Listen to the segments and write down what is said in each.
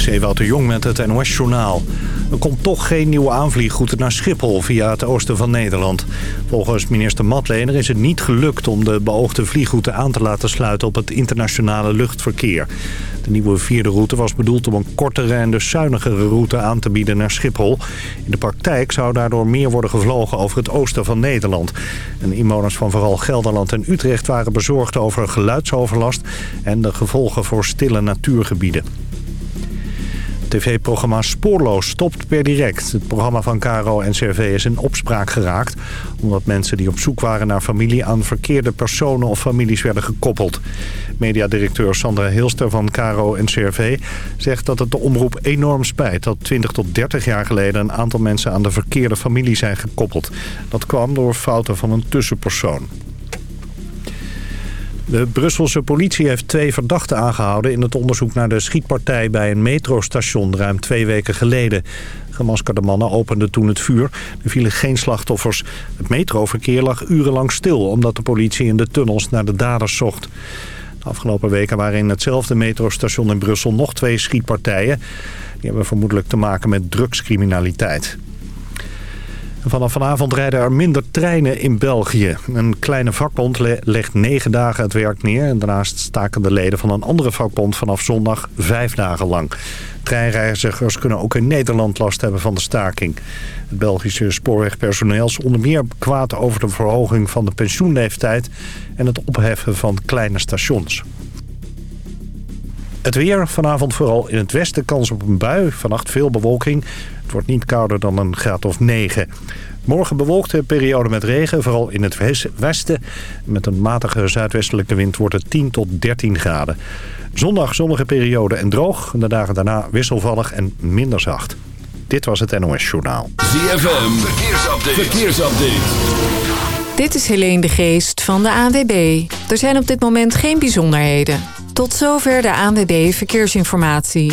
Is Ewout de Jong met het NOS-journaal. Er komt toch geen nieuwe aanvliegroute naar Schiphol via het oosten van Nederland. Volgens minister Matlener is het niet gelukt om de beoogde vliegroute aan te laten sluiten op het internationale luchtverkeer. De nieuwe vierde route was bedoeld om een kortere en dus zuinigere route aan te bieden naar Schiphol. In de praktijk zou daardoor meer worden gevlogen over het oosten van Nederland. En inwoners van vooral Gelderland en Utrecht waren bezorgd over geluidsoverlast en de gevolgen voor stille natuurgebieden tv-programma Spoorloos stopt per direct. Het programma van Caro en CRV is in opspraak geraakt... omdat mensen die op zoek waren naar familie... aan verkeerde personen of families werden gekoppeld. Mediadirecteur Sandra Hilster van Caro en CRV zegt dat het de omroep enorm spijt... dat 20 tot 30 jaar geleden een aantal mensen aan de verkeerde familie zijn gekoppeld. Dat kwam door fouten van een tussenpersoon. De Brusselse politie heeft twee verdachten aangehouden... in het onderzoek naar de schietpartij bij een metrostation ruim twee weken geleden. Gemaskerde mannen openden toen het vuur. Er vielen geen slachtoffers. Het metroverkeer lag urenlang stil... omdat de politie in de tunnels naar de daders zocht. De afgelopen weken waren in hetzelfde metrostation in Brussel nog twee schietpartijen. Die hebben vermoedelijk te maken met drugscriminaliteit. Vanaf vanavond rijden er minder treinen in België. Een kleine vakbond legt negen dagen het werk neer. En daarnaast staken de leden van een andere vakbond vanaf zondag vijf dagen lang. Treinreizigers kunnen ook in Nederland last hebben van de staking. Het Belgische spoorwegpersoneel is onder meer kwaad over de verhoging van de pensioenleeftijd... en het opheffen van kleine stations. Het weer, vanavond vooral in het westen kans op een bui. Vannacht veel bewolking. Het wordt niet kouder dan een graad of 9. Morgen bewolkte periode met regen, vooral in het westen. Met een matige zuidwestelijke wind wordt het 10 tot 13 graden. Zondag zonnige periode en droog. De dagen daarna wisselvallig en minder zacht. Dit was het NOS Journaal. ZFM, verkeersupdate. verkeersupdate. Dit is Helene de Geest van de ANWB. Er zijn op dit moment geen bijzonderheden. Tot zover de ANWB Verkeersinformatie.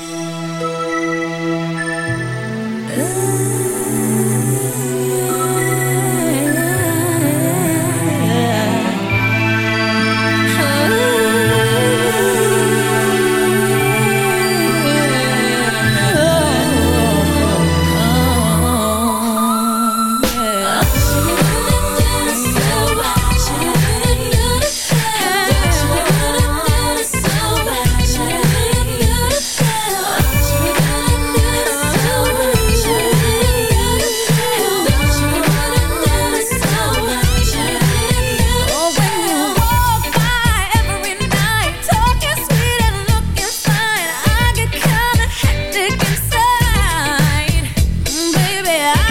yeah.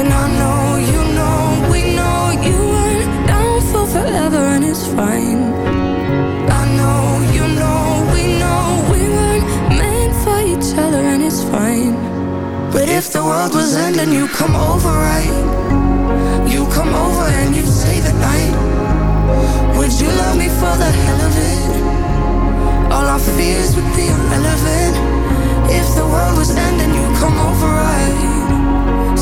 And I know you know we know you weren't down for forever and it's fine. I know you know we know we weren't meant for each other and it's fine. But if the world was ending, you come over, right? You come over and you stay the night. Would you love me for the hell of it? All our fears would be irrelevant. If the world was ending, you'd come over, right?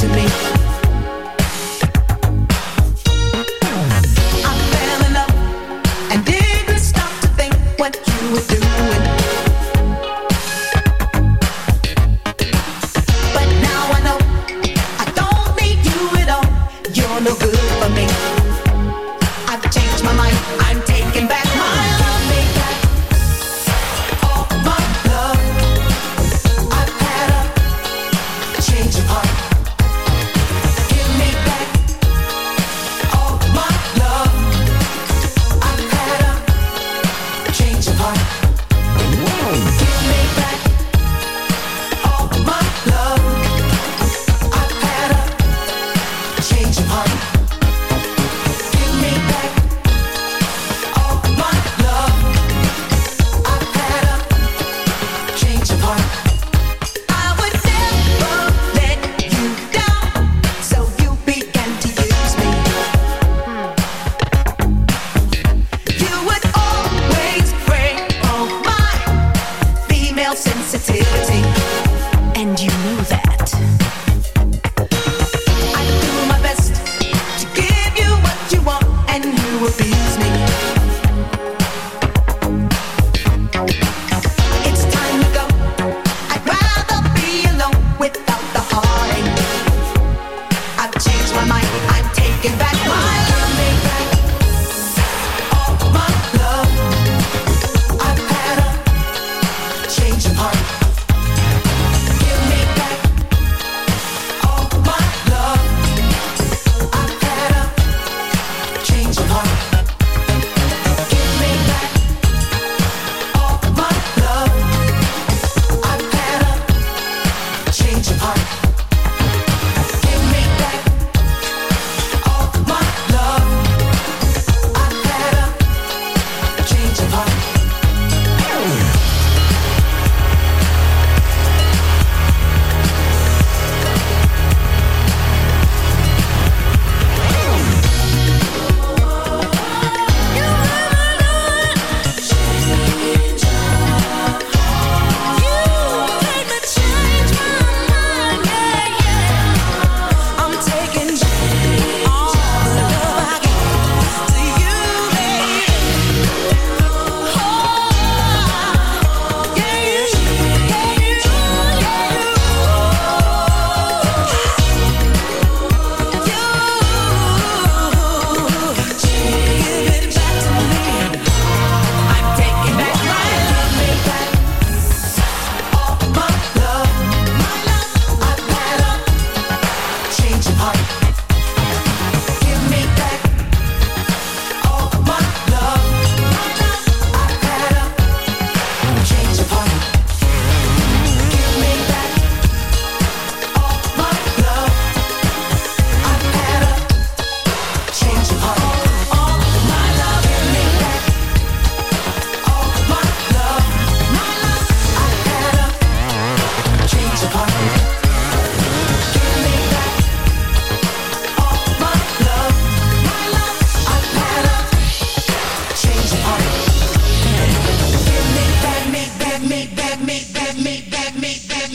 to me.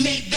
made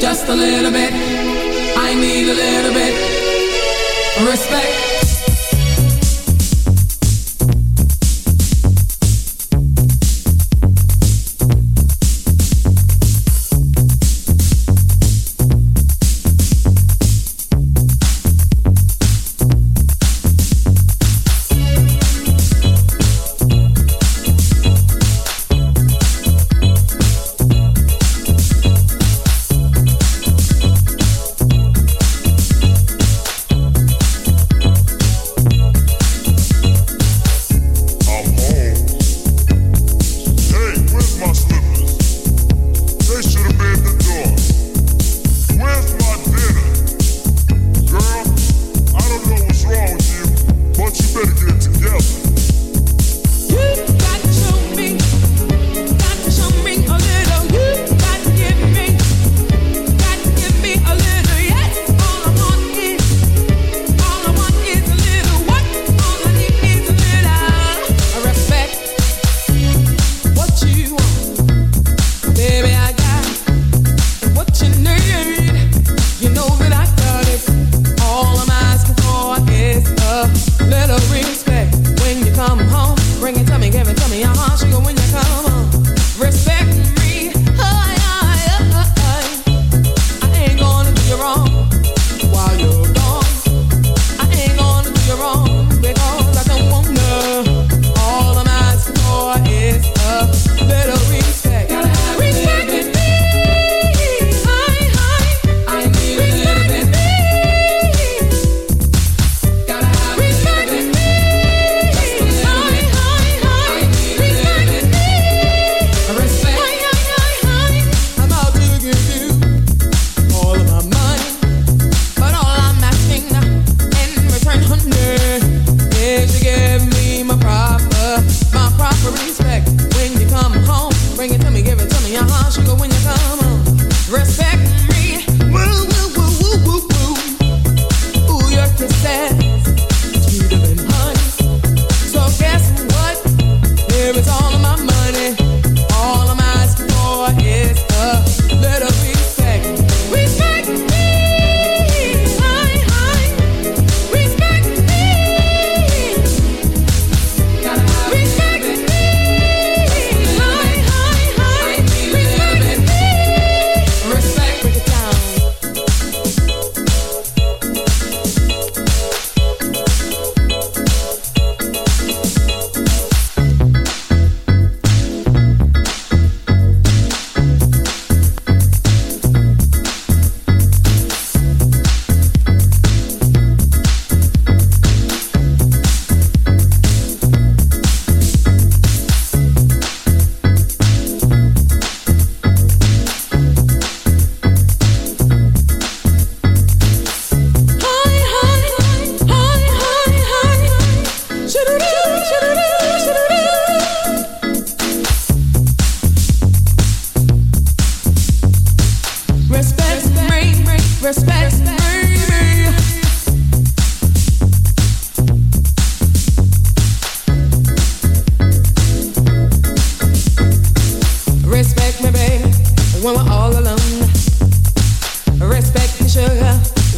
Just a little bit. I need a little bit. Respect.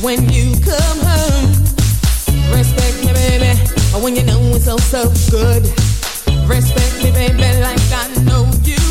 when you come home. Respect me, baby, when you know it's so, so good. Respect me, baby, like I know you.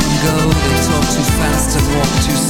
long ago. They talk too fast and walk too slow.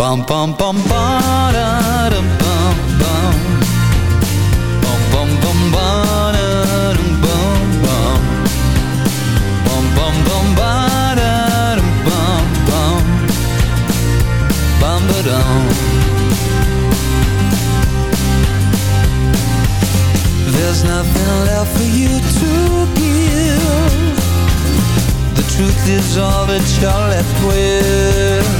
Bum bum bum ba da dum bum bum. Bum bum bum ba bum bum. Bum bum bum bum bum. Bum There's nothing left for you to give. The truth is all that you're left with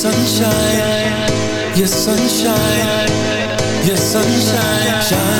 Sunshine, your sunshine, your sunshine, shining